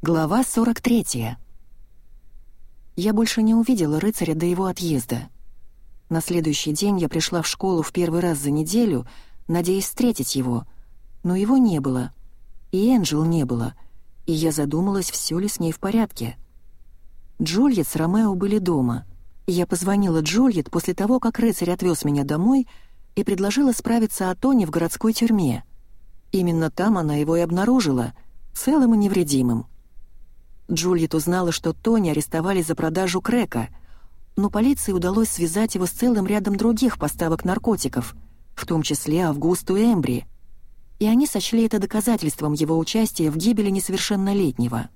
Глава 43. Я больше не увидела рыцаря до его отъезда. На следующий день я пришла в школу в первый раз за неделю, надеясь встретить его, но его не было. И Энджел не было, и я задумалась, все ли с ней в порядке. Джульет с Ромео были дома. Я позвонила Джульет после того, как рыцарь отвез меня домой и предложила справиться о Тоне в городской тюрьме. Именно там она его и обнаружила, целым и невредимым. Джульет узнала, что Тони арестовали за продажу крека, но полиции удалось связать его с целым рядом других поставок наркотиков, в том числе Августу Эмбри, и они сочли это доказательством его участия в гибели несовершеннолетнего.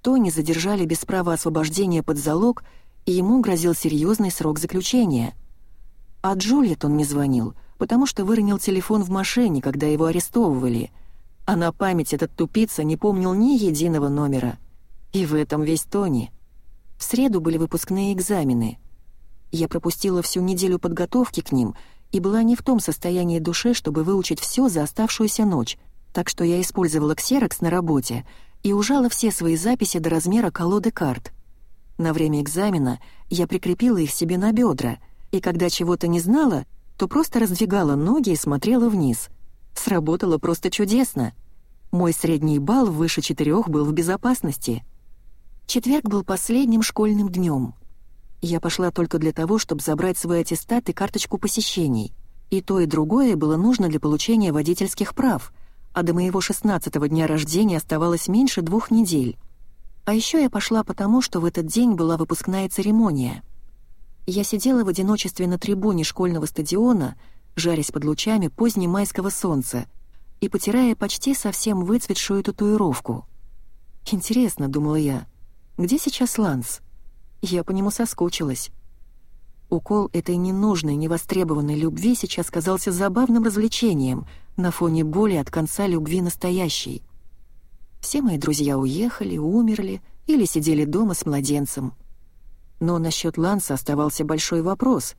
Тони задержали без права освобождения под залог, и ему грозил серьезный срок заключения. А Джульет он не звонил, потому что выронил телефон в машине, когда его арестовывали, а на память этот тупица не помнил ни единого номера — и в этом весь Тони. В среду были выпускные экзамены. Я пропустила всю неделю подготовки к ним и была не в том состоянии души, чтобы выучить все за оставшуюся ночь, так что я использовала ксерокс на работе и ужала все свои записи до размера колоды карт. На время экзамена я прикрепила их себе на бедра, и когда чего-то не знала, то просто раздвигала ноги и смотрела вниз. Сработало просто чудесно. Мой средний балл выше четырех был в безопасности — Четверг был последним школьным днем. Я пошла только для того, чтобы забрать свой аттестат и карточку посещений. И то, и другое было нужно для получения водительских прав, а до моего шестнадцатого дня рождения оставалось меньше двух недель. А еще я пошла потому, что в этот день была выпускная церемония. Я сидела в одиночестве на трибуне школьного стадиона, жарясь под лучами позднемайского солнца и потирая почти совсем выцветшую татуировку. «Интересно», — думала я, — где сейчас Ланс? Я по нему соскучилась. Укол этой ненужной, невостребованной любви сейчас казался забавным развлечением на фоне боли от конца любви настоящей. Все мои друзья уехали, умерли или сидели дома с младенцем. Но насчет Ланса оставался большой вопрос.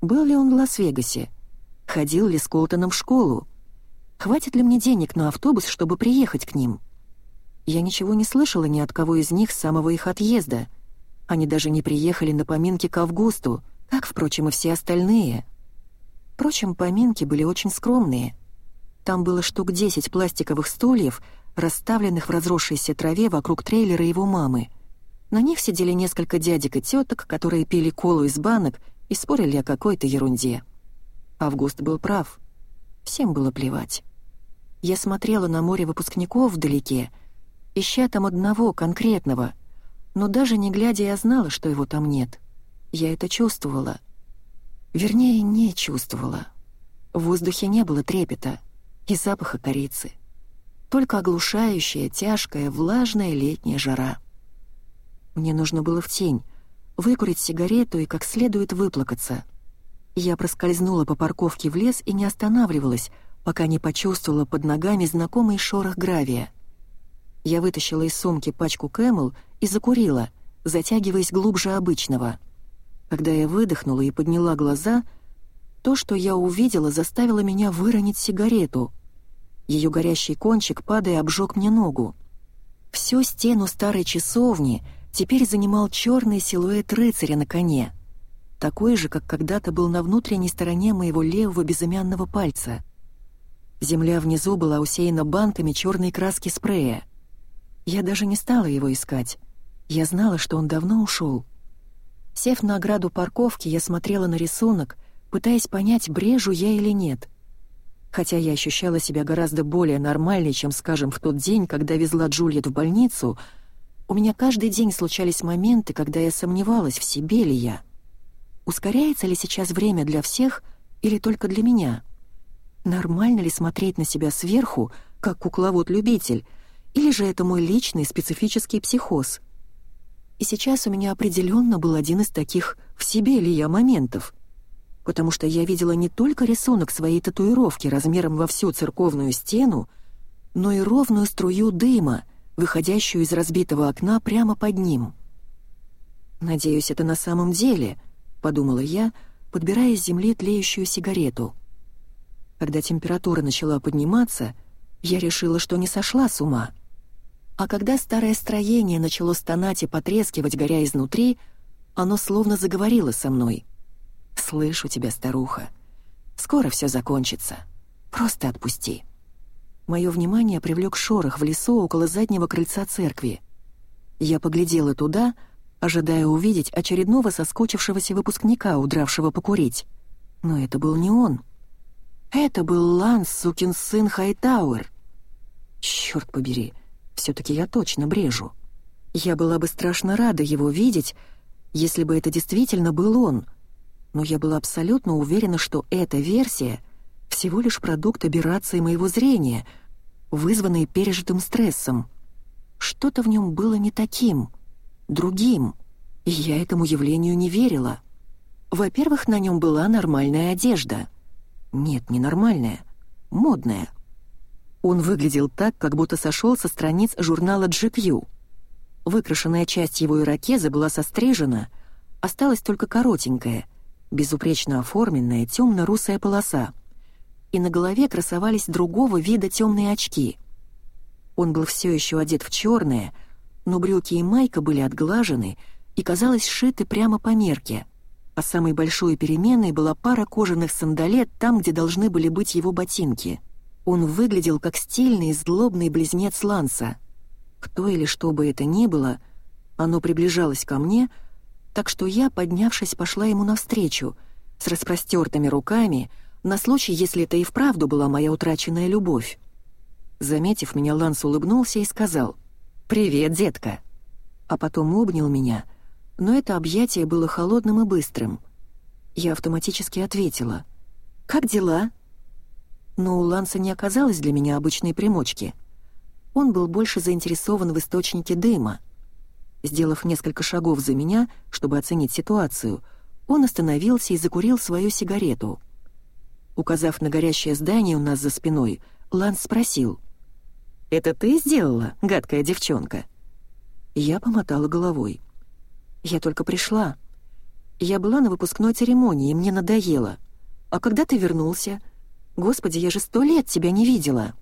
Был ли он в Лас-Вегасе? Ходил ли с Колтоном в школу? Хватит ли мне денег на автобус, чтобы приехать к ним?» Я ничего не слышала ни от кого из них с самого их отъезда. Они даже не приехали на поминки к Августу, как, впрочем, и все остальные. Впрочем, поминки были очень скромные. Там было штук десять пластиковых стульев, расставленных в разросшейся траве вокруг трейлера его мамы. На них сидели несколько дядек и теток, которые пили колу из банок и спорили о какой-то ерунде. Август был прав. Всем было плевать. Я смотрела на море выпускников вдалеке — ища там одного конкретного, но даже не глядя я знала, что его там нет. Я это чувствовала. Вернее, не чувствовала. В воздухе не было трепета и запаха корицы. Только оглушающая, тяжкая, влажная летняя жара. Мне нужно было в тень, выкурить сигарету и как следует выплакаться. Я проскользнула по парковке в лес и не останавливалась, пока не почувствовала под ногами знакомый шорох гравия — я вытащила из сумки пачку Кэмл и закурила, затягиваясь глубже обычного. Когда я выдохнула и подняла глаза, то, что я увидела, заставило меня выронить сигарету. Ее горящий кончик, падая, обжег мне ногу. Всю стену старой часовни теперь занимал черный силуэт рыцаря на коне, такой же, как когда-то был на внутренней стороне моего левого безымянного пальца. Земля внизу была усеяна банками черной краски спрея. Я даже не стала его искать. Я знала, что он давно ушел. Сев на ограду парковки, я смотрела на рисунок, пытаясь понять, брежу я или нет. Хотя я ощущала себя гораздо более нормальной, чем, скажем, в тот день, когда везла Джульет в больницу, у меня каждый день случались моменты, когда я сомневалась, в себе ли я. Ускоряется ли сейчас время для всех или только для меня? Нормально ли смотреть на себя сверху, как кукловод-любитель, или же это мой личный специфический психоз? И сейчас у меня определенно был один из таких «в себе ли я» моментов, потому что я видела не только рисунок своей татуировки размером во всю церковную стену, но и ровную струю дыма, выходящую из разбитого окна прямо под ним. «Надеюсь, это на самом деле», — подумала я, подбирая с земли тлеющую сигарету. Когда температура начала подниматься, я решила, что не сошла с ума — А когда старое строение начало стонать и потрескивать, горя изнутри, оно словно заговорило со мной. «Слышу тебя, старуха. Скоро все закончится. Просто отпусти». Мое внимание привлек шорох в лесу около заднего крыльца церкви. Я поглядела туда, ожидая увидеть очередного соскочившегося выпускника, удравшего покурить. Но это был не он. Это был Ланс, сукин сын Хайтауэр. Черт побери, все-таки я точно брежу. Я была бы страшно рада его видеть, если бы это действительно был он. Но я была абсолютно уверена, что эта версия — всего лишь продукт аберрации моего зрения, вызванный пережитым стрессом. Что-то в нем было не таким, другим, и я этому явлению не верила. Во-первых, на нем была нормальная одежда. Нет, не нормальная, модная. Он выглядел так, как будто сошел со страниц журнала GQ. Выкрашенная часть его ирокеза была сострижена, осталась только коротенькая, безупречно оформленная темно-русая полоса — и на голове красовались другого вида темные очки. Он был все еще одет в черное, но брюки и майка были отглажены и, казалось, сшиты прямо по мерке. А самой большой переменой была пара кожаных сандалет там, где должны были быть его ботинки. Он выглядел как стильный, злобный близнец Ланса. Кто или что бы это ни было, оно приближалось ко мне, так что я, поднявшись, пошла ему навстречу, с распростертыми руками — на случай, если это и вправду была моя утраченная любовь. Заметив меня, Ланс улыбнулся и сказал «Привет, детка!» А потом обнял меня, но это объятие было холодным и быстрым. Я автоматически ответила «Как дела?» Но у Ланса не оказалось для меня обычной примочки. Он был больше заинтересован в источнике дыма. Сделав несколько шагов за меня, чтобы оценить ситуацию, он остановился и закурил свою сигарету — Указав на горящее здание у нас за спиной, Ланс спросил. «Это ты сделала, гадкая девчонка?» Я помотала головой. «Я только пришла. Я была на выпускной церемонии, и мне надоело. А когда ты вернулся? Господи, я же сто лет тебя не видела!»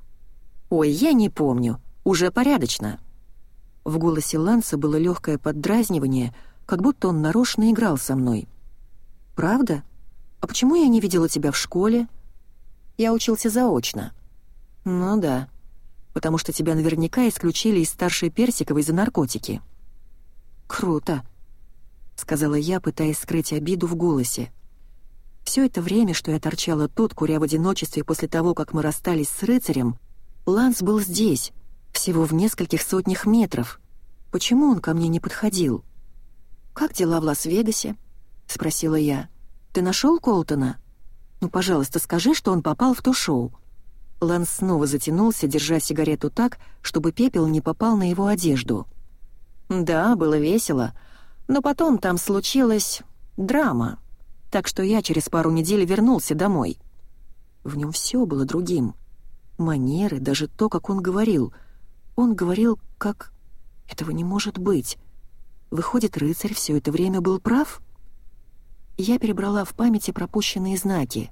«Ой, я не помню. Уже порядочно». В голосе Ланса было легкое поддразнивание, как будто он нарочно играл со мной. «Правда?» «А почему я не видела тебя в школе?» «Я учился заочно». «Ну да, потому что тебя наверняка исключили из старшей Персиковой за наркотики». «Круто», — сказала я, пытаясь скрыть обиду в голосе. Все это время, что я торчала тут, куря в одиночестве после того, как мы расстались с рыцарем, Ланс был здесь, всего в нескольких сотнях метров. Почему он ко мне не подходил? «Как дела в Лас-Вегасе?» — спросила я. Ты нашел Колтона? Ну, пожалуйста, скажи, что он попал в то шоу». Ланс снова затянулся, держа сигарету так, чтобы пепел не попал на его одежду. «Да, было весело, но потом там случилась драма, так что я через пару недель вернулся домой». В нем все было другим. Манеры, даже то, как он говорил. Он говорил, как... Этого не может быть. Выходит, рыцарь все это время был прав?» Я перебрала в памяти пропущенные знаки.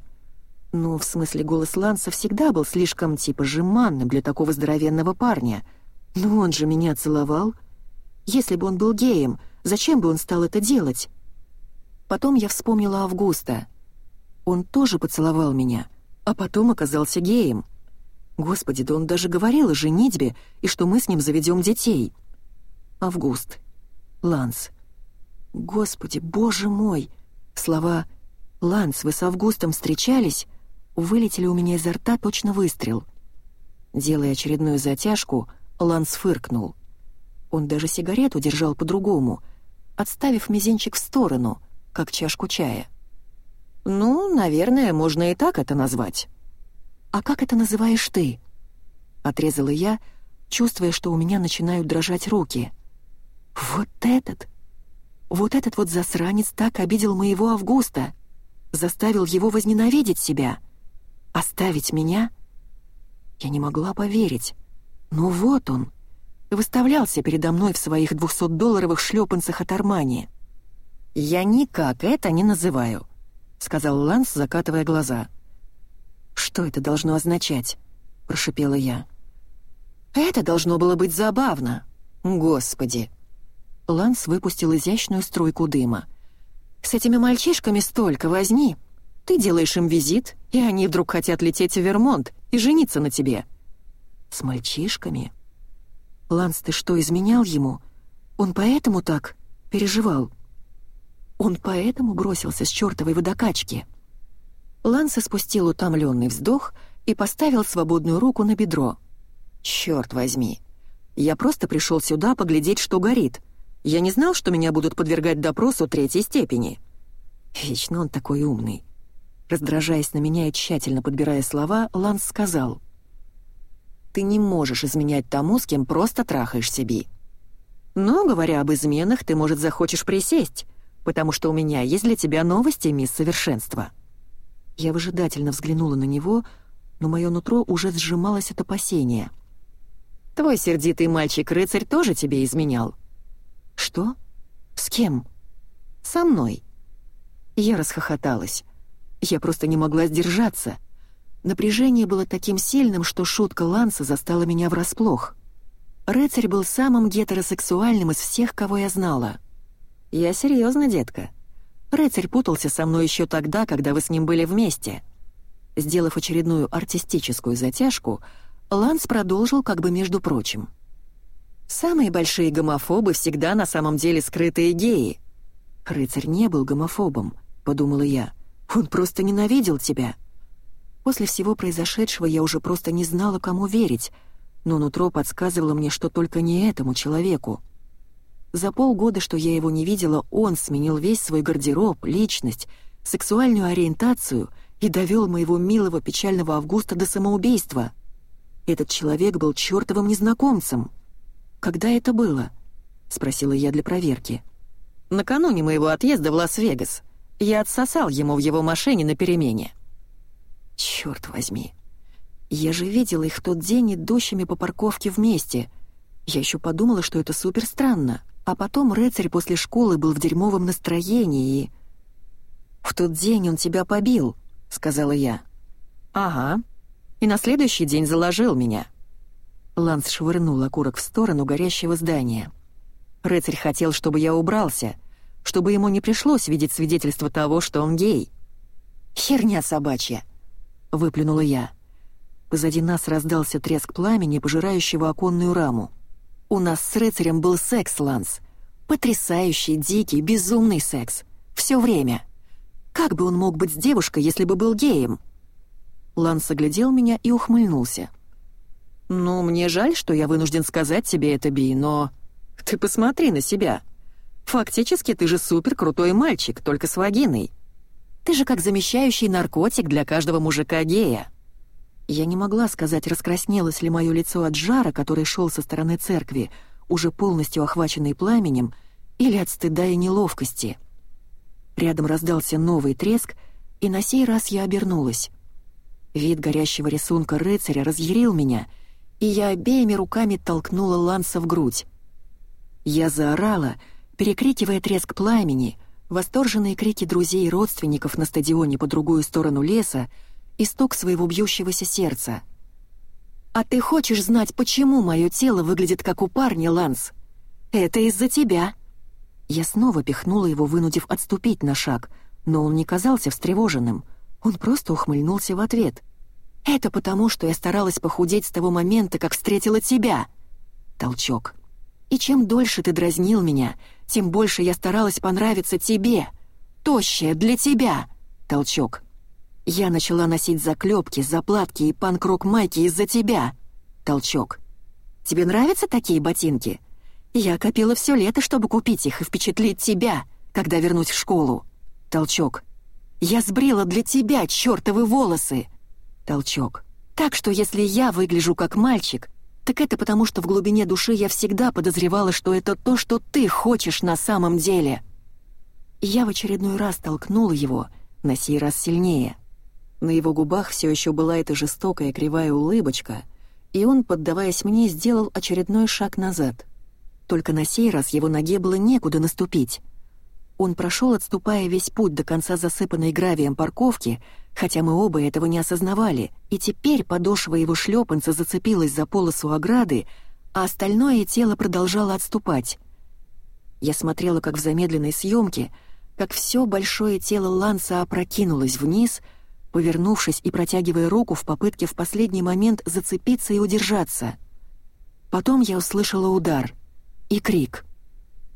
Ну, в смысле, голос Ланса всегда был слишком типа жеманным для такого здоровенного парня. Но он же меня целовал. Если бы он был геем, зачем бы он стал это делать? Потом я вспомнила Августа. Он тоже поцеловал меня, а потом оказался геем. Господи, да он даже говорил о женитьбе и что мы с ним заведем детей. Август. Ланс. Господи, боже мой! Слова «Ланс, вы с Августом встречались?» вылетели у меня изо рта точно выстрел. Делая очередную затяжку, Ланс фыркнул. Он даже сигарету держал по-другому, отставив мизинчик в сторону, как чашку чая. «Ну, наверное, можно и так это назвать». «А как это называешь ты?» Отрезала я, чувствуя, что у меня начинают дрожать руки. «Вот этот!» Вот этот вот засранец так обидел моего Августа, заставил его возненавидеть себя. Оставить меня? Я не могла поверить. Ну вот он, выставлялся передо мной в своих двухсотдолларовых шлепанцах от Армани. «Я никак это не называю», — сказал Ланс, закатывая глаза. «Что это должно означать?» — прошипела я. Это должно было быть забавно. Господи!» Ланс выпустил изящную струйку дыма. «С этими мальчишками столько возни. Ты делаешь им визит, и они вдруг хотят лететь в Вермонт и жениться на тебе». «С мальчишками?» «Ланс, ты что, изменял ему? Он поэтому так переживал?» «Он поэтому бросился с чертовой водокачки?» Ланс спустил утомленный вздох и поставил свободную руку на бедро. «Черт возьми! Я просто пришел сюда поглядеть, что горит. Я не знал, что меня будут подвергать допросу третьей степени». Вечно он такой умный. Раздражаясь на меня и тщательно подбирая слова, Ланс сказал. «Ты не можешь изменять тому, с кем просто трахаешь себе. Но, говоря об изменах, ты, может, захочешь присесть, потому что у меня есть для тебя новости, мисс Совершенство». Я выжидательно взглянула на него, но мое нутро уже сжималось от опасения. «Твой сердитый мальчик-рыцарь тоже тебе изменял?» «Что? С кем?» «Со мной». Я расхохоталась. Я просто не могла сдержаться. Напряжение было таким сильным, что шутка Ланса застала меня врасплох. Рыцарь был самым гетеросексуальным из всех, кого я знала. «Я серьезно, детка. Рыцарь путался со мной еще тогда, когда вы с ним были вместе». Сделав очередную артистическую затяжку, Ланс продолжил как бы между прочим. «Самые большие гомофобы всегда на самом деле скрытые геи». «Рыцарь не был гомофобом», — подумала я. «Он просто ненавидел тебя». После всего произошедшего я уже просто не знала, кому верить, но нутро подсказывало мне, что только не этому человеку. За полгода, что я его не видела, он сменил весь свой гардероб, личность, сексуальную ориентацию и довел моего милого печального Августа до самоубийства. Этот человек был чертовым незнакомцем. «Когда это было?» — спросила я для проверки. «Накануне моего отъезда в Лас-Вегас. Я отсосал ему в его машине на перемене». «Черт возьми! Я же видела их в тот день идущими по парковке вместе. Я еще подумала, что это супер странно. А потом рыцарь после школы был в дерьмовом настроении. «В тот день он тебя побил», — сказала я. «Ага», и на следующий день заложил меня». Ланс швырнул окурок в сторону горящего здания. Рыцарь хотел, чтобы я убрался, чтобы ему не пришлось видеть свидетельство того, что он гей. «Херня собачья!» — выплюнула я. Позади нас раздался треск пламени, пожирающего оконную раму. «У нас с рыцарем был секс, Ланс. Потрясающий, дикий, безумный секс. Все время. Как бы он мог быть с девушкой, если бы был геем?» Ланс оглядел меня и ухмыльнулся. «Ну, мне жаль, что я вынужден сказать тебе это, Би, но... Ты посмотри на себя. Фактически ты же супер крутой мальчик, только с вагиной. Ты же как замещающий наркотик для каждого мужика-гея». Я не могла сказать, раскраснелось ли мое лицо от жара, который шел со стороны церкви, уже полностью охваченный пламенем, или от стыда и неловкости. Рядом раздался новый треск, и на сей раз я обернулась. Вид горящего рисунка рыцаря разъярил меня, и я обеими руками толкнула Ланса в грудь. Я заорала, перекрикивая треск пламени, восторженные крики друзей и родственников на стадионе по другую сторону леса и стук своего бьющегося сердца. «А ты хочешь знать, почему мое тело выглядит как у парня, Ланс? Это из-за тебя!» Я снова пихнула его, вынудив отступить на шаг, но он не казался встревоженным. Он просто ухмыльнулся в ответ. Это потому, что я старалась похудеть с того момента, как встретила тебя. Толчок. И чем дольше ты дразнил меня, тем больше я старалась понравиться тебе. Тощая для тебя. Толчок. Я начала носить заклепки, заплатки и панк-рок майки из-за тебя. Толчок. Тебе нравятся такие ботинки? Я копила все лето, чтобы купить их и впечатлить тебя, когда вернусь в школу. Толчок. Я сбрила для тебя чертовы волосы. Толчок. Так что если я выгляжу как мальчик, так это потому, что в глубине души я всегда подозревала, что это то, что ты хочешь на самом деле. Я в очередной раз толкнула его, на сей раз сильнее. На его губах все еще была эта жестокая кривая улыбочка, и он, поддаваясь мне, сделал очередной шаг назад. Только на сей раз его ноге было некуда наступить. Он прошел, отступая весь путь до конца засыпанной гравием парковки, хотя мы оба этого не осознавали, и теперь подошва его шлепанца зацепилась за полосу ограды, а остальное тело продолжало отступать. Я смотрела, как в замедленной съемке, как все большое тело Ланса опрокинулось вниз, повернувшись и протягивая руку в попытке в последний момент зацепиться и удержаться. Потом я услышала удар и крик —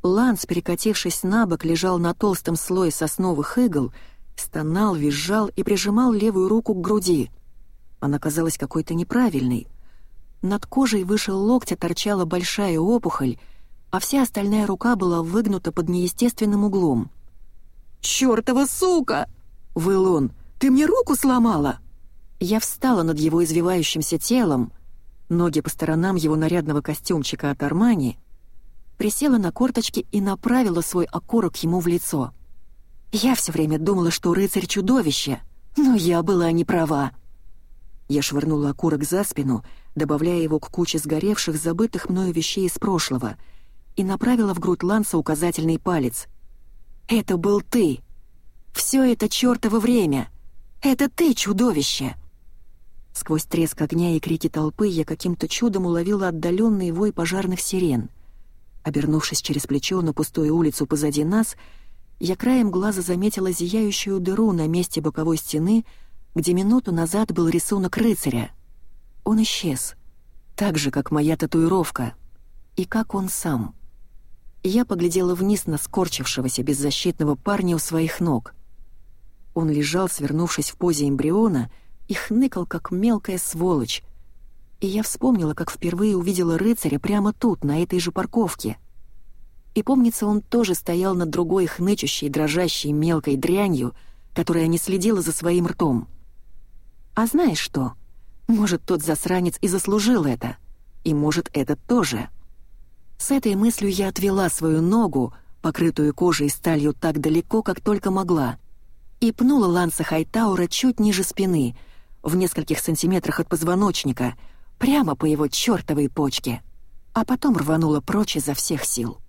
Ланс, перекатившись на бок, лежал на толстом слое сосновых игл, стонал, визжал и прижимал левую руку к груди. Она казалась какой-то неправильной. Над кожей выше локтя торчала большая опухоль, а вся остальная рука была выгнута под неестественным углом. «Чёртова сука!» — выл он. «Ты мне руку сломала!» Я встала над его извивающимся телом, ноги по сторонам его нарядного костюмчика от Армани — присела на корточки и направила свой окурок ему в лицо. Я все время думала, что рыцарь — чудовище, но я была не права. Я швырнула окурок за спину, добавляя его к куче сгоревших, забытых мною вещей из прошлого, и направила в грудь Ланса указательный палец. «Это был ты! Все это чертово время! Это ты, чудовище!» Сквозь треск огня и крики толпы я каким-то чудом уловила отдаленный вой пожарных сирен — Обернувшись через плечо на пустую улицу позади нас, я краем глаза заметила зияющую дыру на месте боковой стены, где минуту назад был рисунок рыцаря. Он исчез, так же, как моя татуировка, и как он сам. Я поглядела вниз на скорчившегося беззащитного парня у своих ног. Он лежал, свернувшись в позе эмбриона, и хныкал, как мелкая сволочь, и я вспомнила, как впервые увидела рыцаря прямо тут, на этой же парковке. И помнится, он тоже стоял над другой хнычущей, дрожащей мелкой дрянью, которая не следила за своим ртом. А знаешь что? Может, тот засранец и заслужил это. И может, этот тоже. С этой мыслью я отвела свою ногу, покрытую кожей и сталью так далеко, как только могла, и пнула Ланса Хайтаура чуть ниже спины, в нескольких сантиметрах от позвоночника — прямо по его чертовой почке, а потом рванула прочь изо всех сил.